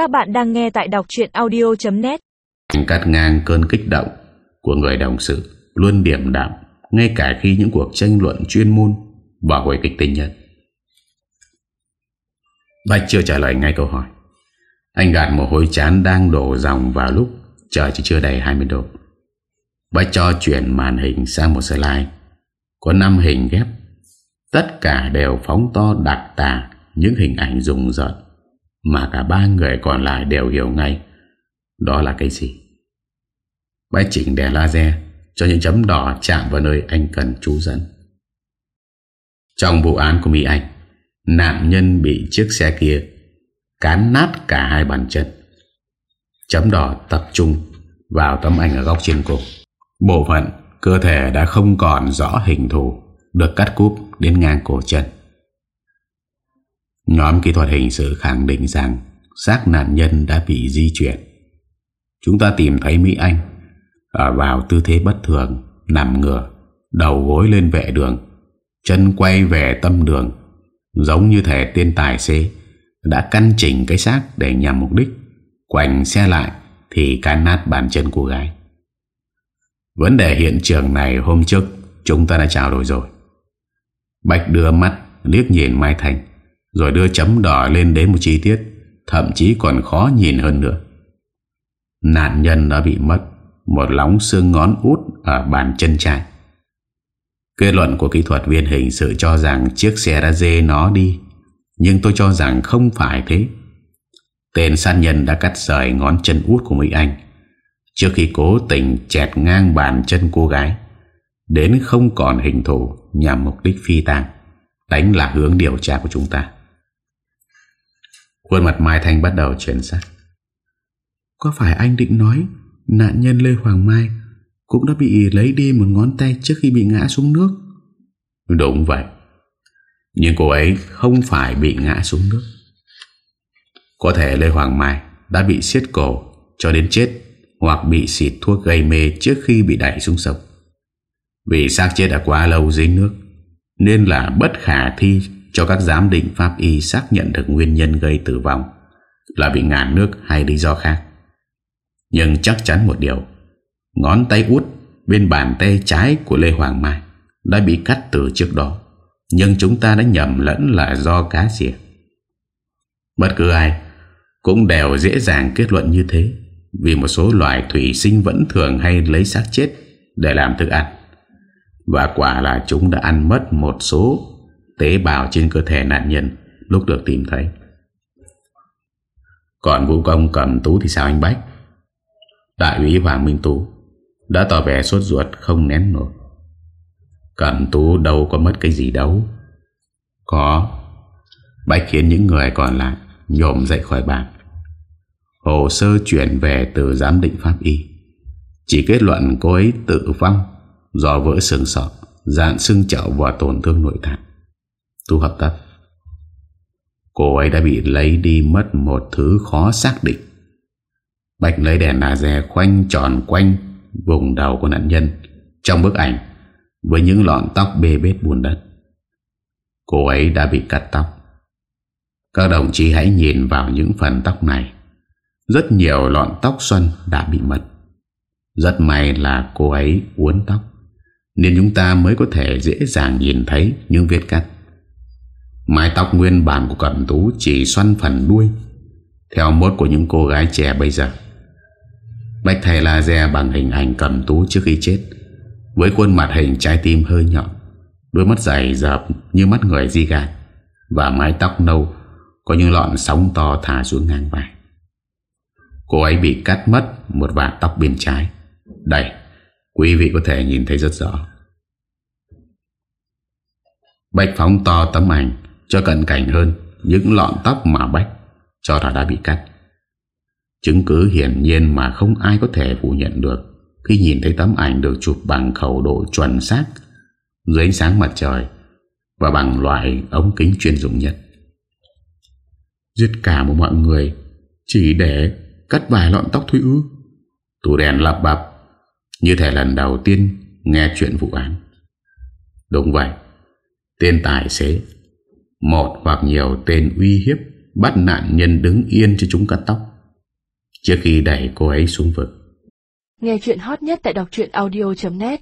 Các bạn đang nghe tại đọc chuyện audio.net Cắt ngang cơn kích động của người đồng sự Luôn điểm đạm, Ngay cả khi những cuộc tranh luận chuyên môn và hồi kịch tình nhân. Bạch chưa trả lời ngay câu hỏi. Anh gạt một hôi chán đang đổ dòng vào lúc Trời chỉ chưa đầy 20 độ. Bạch cho chuyển màn hình sang một slide. Có 5 hình ghép, Tất cả đều phóng to đặc tả Những hình ảnh rùng rợn. Mà cả ba người còn lại đều hiểu ngay. Đó là cái gì? Bạch chỉnh đèn laser Cho những chấm đỏ chạm vào nơi anh cần chú dẫn. Trong vụ án của Mỹ Anh, Nạn nhân bị chiếc xe kia Cán nát cả hai bàn chân. Chấm đỏ tập trung Vào tấm ảnh ở góc trên cùng Bộ phận cơ thể đã không còn rõ hình thù, Được cắt cúp đến ngang cổ chân. Nhóm kỹ thuật hình sự khẳng định rằng xác nạn nhân đã bị di chuyển. Chúng ta tìm thấy Mỹ Anh Ở vào tư thế bất thường, Nằm ngửa, Đầu gối lên vệ đường, Chân quay về tâm đường, Giống như thể tên tài xế Đã căn chỉnh cái xác để nhằm mục đích Quành xe lại Thì can nát bàn chân cô gái. Vấn đề hiện trường này hôm trước Chúng ta đã trao đổi rồi. Bạch đưa mắt liếc nhìn Mai Thành. Rồi đưa chấm đỏ lên đến một chi tiết, Thậm chí còn khó nhìn hơn nữa. Nạn nhân đã bị mất Một lóng xương ngón út Ở bàn chân trái. Kết luận của kỹ thuật viên hình sự cho rằng Chiếc xe đã dê nó đi, Nhưng tôi cho rằng không phải thế. Tên sát nhân đã cắt rời ngón chân út của Mỹ Anh Trước khi cố tình chẹt ngang bàn chân cô gái, Đến không còn hình thù Nhằm mục đích phi tang, Đánh lạc hướng điều tra của chúng ta. Khuôn mặt Mai Thanh bắt đầu chuyển sắc. Có phải anh định nói Nạn nhân Lê Hoàng Mai Cũng đã bị lấy đi một ngón tay Trước khi bị ngã xuống nước? Đúng vậy. Nhưng cô ấy không phải bị ngã xuống nước. Có thể Lê Hoàng Mai Đã bị siết cổ cho đến chết Hoặc bị xịt thuốc gây mê Trước khi bị đẩy xuống sông. Vì xác chết đã quá lâu dưới nước, Nên là bất khả thi cho các giám định pháp y xác nhận được Nguyên nhân gây tử vong Là bị ngàn nước hay lý do khác. Nhưng chắc chắn một điều, Ngón tay út Bên bàn tay trái của Lê Hoàng Mai Đã bị cắt từ trước đó, Nhưng chúng ta đã nhầm lẫn là do cá xỉa Bất cứ ai Cũng đều dễ dàng kết luận như thế, Vì một số loài thủy sinh vẫn thường hay lấy xác chết Để làm thức ăn. Và quả là chúng đã ăn mất một số tế bào trên cơ thể nạn nhân, Lúc được tìm thấy. Còn vũ công cầm tú thì sao anh Bách? Đại úy Hoàng Minh Tú Đã tỏ vẻ sốt ruột, không nén nổi. Cầm tú đâu có mất cái gì đâu. Có. Bách khiến những người còn lại Nhổm dậy khỏi bàn. Hồ sơ chuyển về từ giám định pháp y. Chỉ kết luận cô ấy tự vong Do vỡ xương sọ, Dạn xương chậu và tổn thương nội tạng Tu hợp tác Cô ấy đã bị lấy đi mất một thứ khó xác định Bạch lấy đèn laser khoanh tròn quanh vùng đầu của nạn nhân trong bức ảnh với những lọn tóc bê bết buồn đất. Cô ấy đã bị cắt tóc. Các đồng chí hãy nhìn vào những phần tóc này. Rất nhiều lọn tóc xuân đã bị mất. Rất may là cô ấy uốn tóc, nên chúng ta mới có thể dễ dàng nhìn thấy những vết cắt. Mái tóc nguyên bản của Cẩm Tú chỉ xoăn phần đuôi, theo mốt của những cô gái trẻ bây giờ. Bạch thầy laser bằng hình ảnh cầm tú trước khi chết, Với khuôn mặt hình trái tim hơi nhọn, Đôi mắt dày dập như mắt người di gan Và mái tóc nâu Có những lọn sóng to thả xuống ngang vai. Cô ấy bị cắt mất một vạt tóc bên trái. Đây, Quý vị có thể nhìn thấy rất rõ. Bạch phóng to tấm ảnh cho cận cảnh hơn Những lọn tóc mà bách Cho là đã bị cắt. Chứng cứ hiển nhiên mà không ai có thể phủ nhận được Khi nhìn thấy tấm ảnh được chụp bằng khẩu độ chuẩn xác Dưới ánh sáng mặt trời Và bằng loại ống kính chuyên dụng nhất. Giết cả một mọi người Chỉ để cắt vài lọn tóc thôi ư? Tủ đèn lập bập, Như thể lần đầu tiên nghe chuyện vụ án. Đúng vậy, Tên tài xế một hoặc nhiều tên uy hiếp Bắt nạn nhân đứng yên cho chúng cắt tóc. Trước khi đẩy cô ấy xuống vực. Nghe chuyện hot nhất tại đọc audio.net